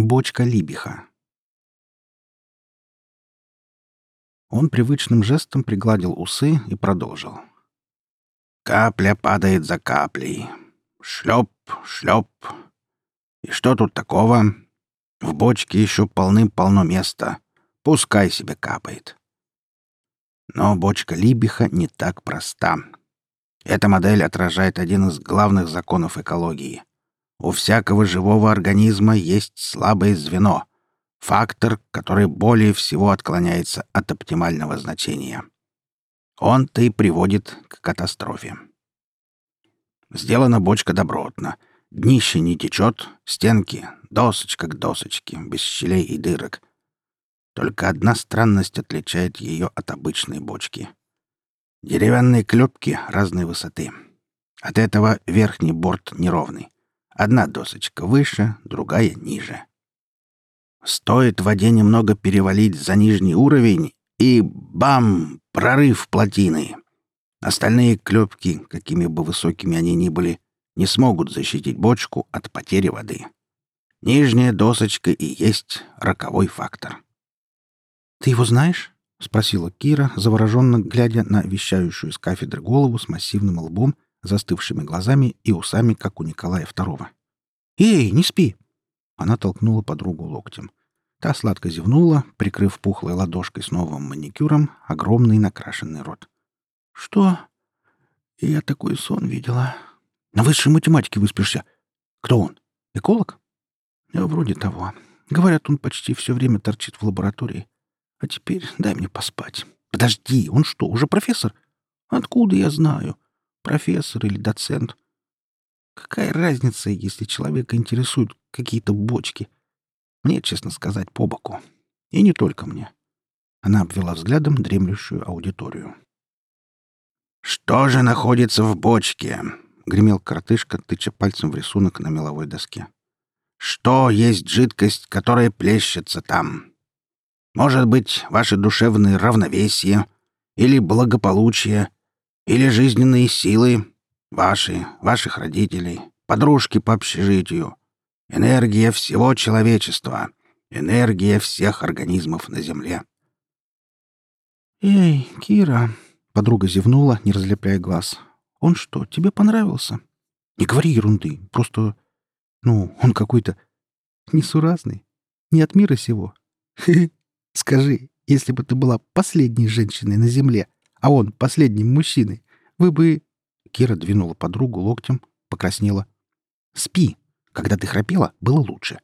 Бочка Либиха. Он привычным жестом пригладил усы и продолжил. Капля падает за каплей. Шлеп, шлеп. И что тут такого? В бочке еще полным-полно места. Пускай себе капает. Но бочка Либиха не так проста. Эта модель отражает один из главных законов экологии. У всякого живого организма есть слабое звено, фактор, который более всего отклоняется от оптимального значения. Он-то и приводит к катастрофе. Сделана бочка добротно. Днище не течет, стенки — досочка к досочке, без щелей и дырок. Только одна странность отличает ее от обычной бочки. Деревянные клепки разной высоты. От этого верхний борт неровный. Одна досочка выше, другая ниже. Стоит воде немного перевалить за нижний уровень, и бам! Прорыв плотины. Остальные клепки, какими бы высокими они ни были, не смогут защитить бочку от потери воды. Нижняя досочка и есть роковой фактор. «Ты его знаешь?» — спросила Кира, завороженно глядя на вещающую с кафедры голову с массивным лбом, застывшими глазами и усами, как у Николая II. «Эй, не спи!» Она толкнула подругу локтем. Та сладко зевнула, прикрыв пухлой ладошкой с новым маникюром огромный накрашенный рот. «Что?» «Я такой сон видела. На высшей математике выспишься. Кто он? Эколог?» «Вроде того. Говорят, он почти все время торчит в лаборатории. А теперь дай мне поспать. Подожди, он что, уже профессор? Откуда я знаю? Профессор или доцент? Какая разница, если человека интересуют какие-то бочки? Мне, честно сказать, по боку. И не только мне. Она обвела взглядом дремлющую аудиторию. «Что же находится в бочке?» — гремел коротышка, тыча пальцем в рисунок на меловой доске. «Что есть жидкость, которая плещется там? Может быть, ваше душевное равновесие или благополучие, или жизненные силы, ваши, ваших родителей, подружки по общежитию, энергия всего человечества, энергия всех организмов на Земле. «Эй, Кира!» — подруга зевнула, не разлепляя глаз. «Он что, тебе понравился?» «Не говори ерунды, просто... Ну, он какой-то несуразный, не от мира сего. Скажи, если бы ты была последней женщиной на земле, а он последним мужчиной, вы бы...» Кира двинула подругу локтем, покраснела. «Спи. Когда ты храпела, было лучше».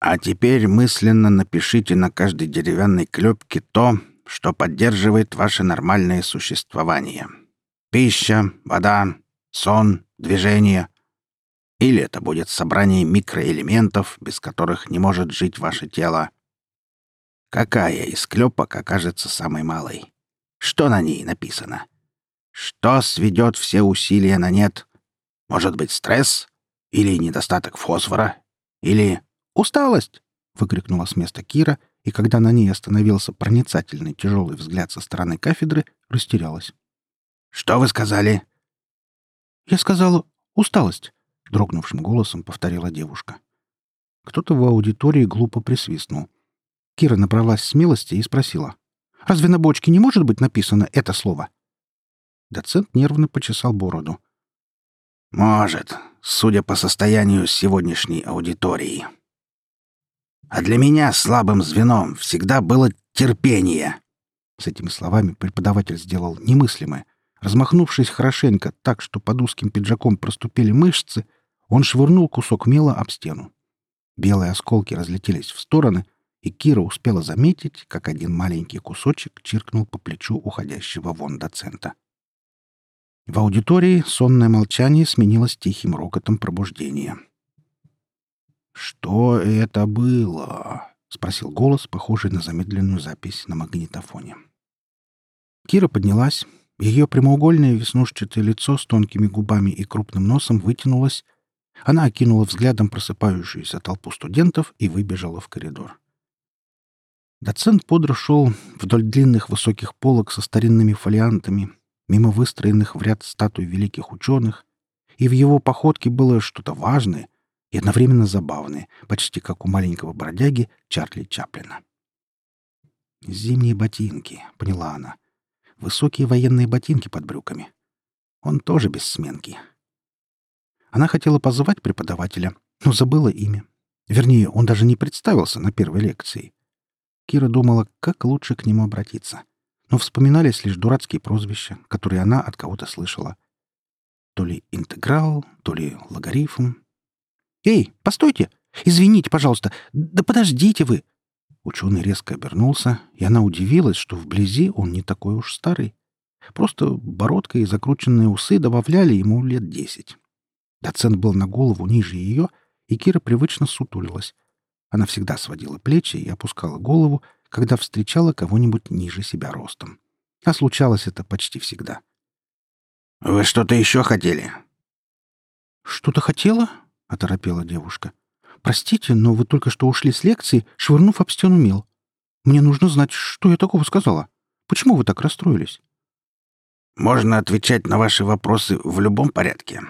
«А теперь мысленно напишите на каждой деревянной клепке то, что поддерживает ваше нормальное существование. Пища, вода, сон, движение. Или это будет собрание микроэлементов, без которых не может жить ваше тело. Какая из клепок окажется самой малой? Что на ней написано? Что сведет все усилия на нет? Может быть, стресс? Или недостаток фосфора? Или усталость? выкрикнула с места Кира, и когда на ней остановился проницательный тяжелый взгляд со стороны кафедры, растерялась. «Что вы сказали?» «Я сказала усталость», — дрогнувшим голосом повторила девушка. Кто-то в аудитории глупо присвистнул. Кира набралась смелости и спросила. «Разве на бочке не может быть написано это слово?» Доцент нервно почесал бороду. «Может, судя по состоянию сегодняшней аудитории. А для меня слабым звеном всегда было терпение». С этими словами преподаватель сделал немыслимое. Размахнувшись хорошенько так, что под узким пиджаком проступили мышцы, он швырнул кусок мела об стену. Белые осколки разлетелись в стороны — и Кира успела заметить, как один маленький кусочек чиркнул по плечу уходящего вон доцента. В аудитории сонное молчание сменилось тихим рокотом пробуждения. «Что это было?» — спросил голос, похожий на замедленную запись на магнитофоне. Кира поднялась. Ее прямоугольное веснушчатое лицо с тонкими губами и крупным носом вытянулось. Она окинула взглядом просыпающуюся толпу студентов и выбежала в коридор. Доцент бодро шел вдоль длинных высоких полок со старинными фолиантами, мимо выстроенных в ряд статуй великих ученых, и в его походке было что-то важное, и одновременно забавные, почти как у маленького бродяги Чарли Чаплина. «Зимние ботинки», — поняла она. «Высокие военные ботинки под брюками. Он тоже без сменки». Она хотела позвать преподавателя, но забыла имя. Вернее, он даже не представился на первой лекции. Кира думала, как лучше к нему обратиться. Но вспоминались лишь дурацкие прозвища, которые она от кого-то слышала. То ли интеграл, то ли логарифм. «Эй, постойте! Извините, пожалуйста! Да подождите вы!» Ученый резко обернулся, и она удивилась, что вблизи он не такой уж старый. Просто бородка и закрученные усы добавляли ему лет десять. Доцент был на голову ниже ее, и Кира привычно сутулилась. Она всегда сводила плечи и опускала голову, когда встречала кого-нибудь ниже себя ростом. А случалось это почти всегда. «Вы что-то еще хотели?» «Что-то хотела?» — оторопела девушка. «Простите, но вы только что ушли с лекции, швырнув об стену мел. Мне нужно знать, что я такого сказала. Почему вы так расстроились?» «Можно отвечать на ваши вопросы в любом порядке».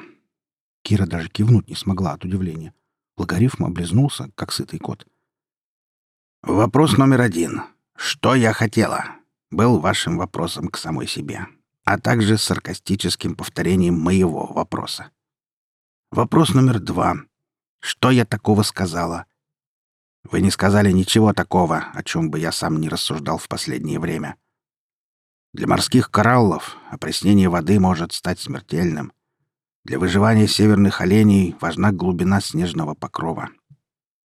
Кира даже кивнуть не смогла от удивления. Логарифм облизнулся, как сытый кот. «Вопрос номер один. Что я хотела?» был вашим вопросом к самой себе, а также саркастическим повторением моего вопроса. Вопрос номер два. Что я такого сказала? Вы не сказали ничего такого, о чем бы я сам не рассуждал в последнее время. Для морских кораллов опреснение воды может стать смертельным. Для выживания северных оленей важна глубина снежного покрова.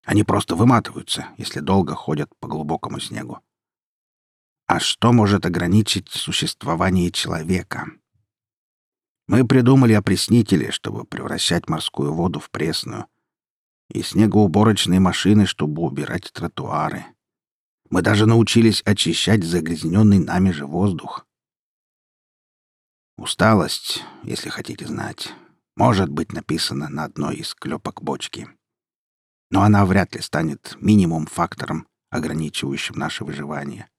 Они просто выматываются, если долго ходят по глубокому снегу. А что может ограничить существование человека? Мы придумали опреснители, чтобы превращать морскую воду в пресную, и снегоуборочные машины, чтобы убирать тротуары. Мы даже научились очищать загрязненный нами же воздух. Усталость, если хотите знать, может быть написана на одной из клепок бочки. Но она вряд ли станет минимум фактором, ограничивающим наше выживание.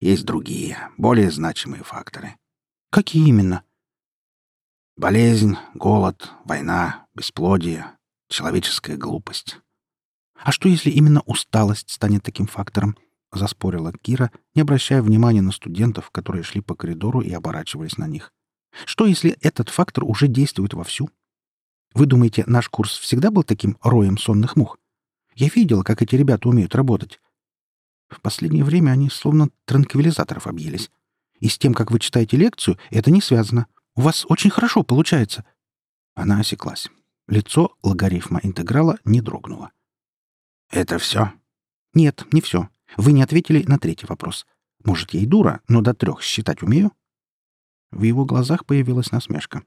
Есть другие, более значимые факторы. Какие именно? Болезнь, голод, война, бесплодие, человеческая глупость. А что, если именно усталость станет таким фактором? Заспорила Кира, не обращая внимания на студентов, которые шли по коридору и оборачивались на них. Что, если этот фактор уже действует вовсю? Вы думаете, наш курс всегда был таким роем сонных мух? Я видела, как эти ребята умеют работать. В последнее время они словно транквилизаторов объелись. И с тем, как вы читаете лекцию, это не связано. У вас очень хорошо получается». Она осеклась. Лицо логарифма интеграла не дрогнуло. «Это все?» «Нет, не все. Вы не ответили на третий вопрос. Может, я и дура, но до трех считать умею?» В его глазах появилась насмешка.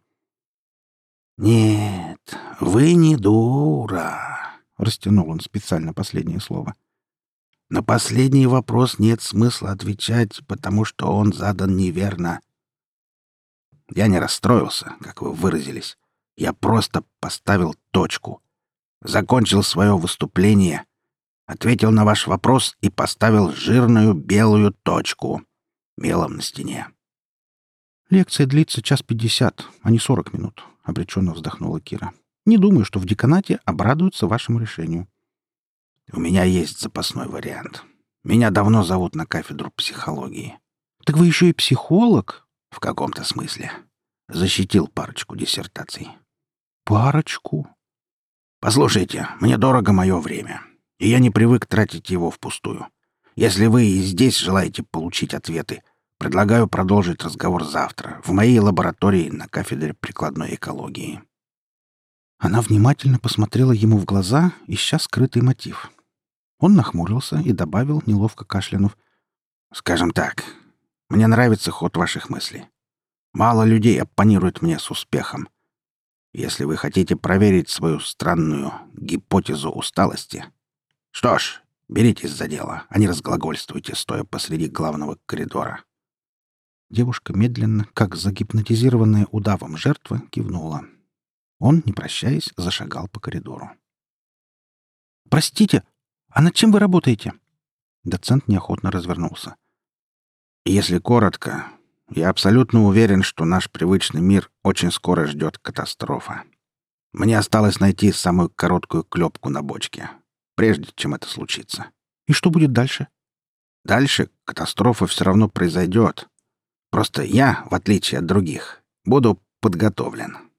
«Нет, вы не дура», — растянул он специально последнее слово. На последний вопрос нет смысла отвечать, потому что он задан неверно. Я не расстроился, как вы выразились. Я просто поставил точку. Закончил свое выступление, ответил на ваш вопрос и поставил жирную белую точку мелом на стене. «Лекция длится час пятьдесят, а не сорок минут», — обреченно вздохнула Кира. «Не думаю, что в деканате обрадуются вашему решению». У меня есть запасной вариант. Меня давно зовут на кафедру психологии. Так вы еще и психолог? В каком-то смысле. Защитил парочку диссертаций. Парочку? Послушайте, мне дорого мое время, и я не привык тратить его впустую. Если вы и здесь желаете получить ответы, предлагаю продолжить разговор завтра в моей лаборатории на кафедре прикладной экологии. Она внимательно посмотрела ему в глаза, ища скрытый мотив. Он нахмурился и добавил, неловко кашлянув. «Скажем так, мне нравится ход ваших мыслей. Мало людей оппонирует мне с успехом. Если вы хотите проверить свою странную гипотезу усталости, что ж, беритесь за дело, а не разглагольствуйте, стоя посреди главного коридора». Девушка медленно, как загипнотизированная удавом жертва, кивнула. Он, не прощаясь, зашагал по коридору. «Простите, а над чем вы работаете?» Доцент неохотно развернулся. «Если коротко, я абсолютно уверен, что наш привычный мир очень скоро ждет катастрофа. Мне осталось найти самую короткую клепку на бочке, прежде чем это случится. И что будет дальше? Дальше катастрофа все равно произойдет. Просто я, в отличие от других, буду подготовлен.